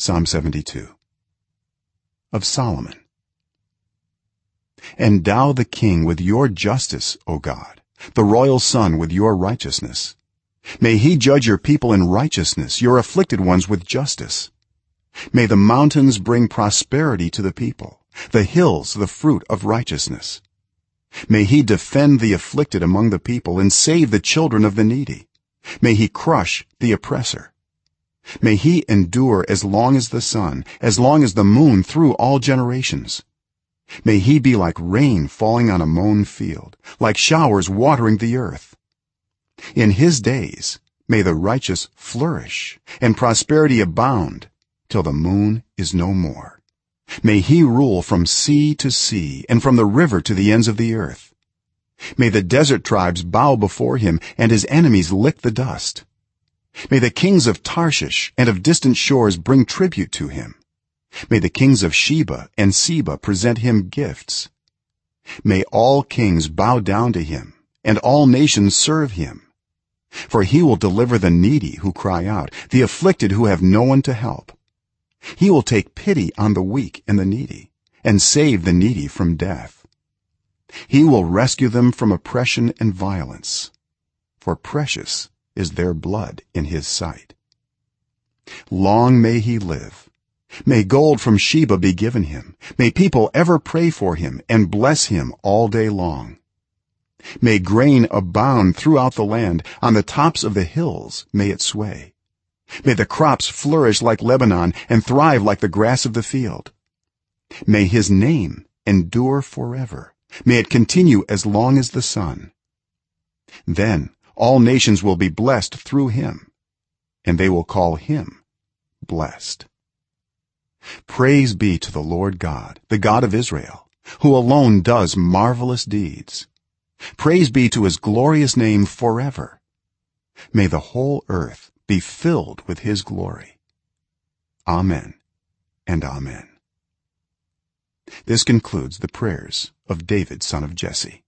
psalm 72 of solomon. Endow the king with your justice o god the royal son with your righteousness. May he judge your people in righteousness your afflicted ones with justice. May the mountains bring prosperity to the people the hills the fruit of righteousness. May he defend the afflicted among the people and save the children of the needy. May he crush the oppressor may he endure as long as the sun as long as the moon through all generations. May he be like rain falling on a mown field like showers watering the earth. In his days may the righteous flourish and prosperity abound till the moon is no more. May he rule from sea to sea and from the river to the ends of the earth. May the desert tribes bow before him and his enemies lick the dust may the kings of tarshish and of distant shores bring tribute to him. May the kings of sheba and seba present him gifts. May all kings bow down to him and all nations serve him. For he will deliver the needy who cry out the afflicted who have no one to help. He will take pity on the weak and the needy and save the needy from death. He will rescue them from oppression and violence. For precious is their blood in his sight. Long may he live. May gold from sheba be given him. May people ever pray for him and bless him all day long. May grain abound throughout the land. On the tops of the hills may it sway. May the crops flourish like lebanon and thrive like the grass of the field. May his name endure forever. May it continue as long as the sun. Then all nations will be blessed through him and they will call him blessed. Praise be to the lord god the god of israel who alone does marvelous deeds. Praise be to his glorious name forever. May the whole earth be filled with his glory. Amen and amen. This concludes the prayers of david son of jesse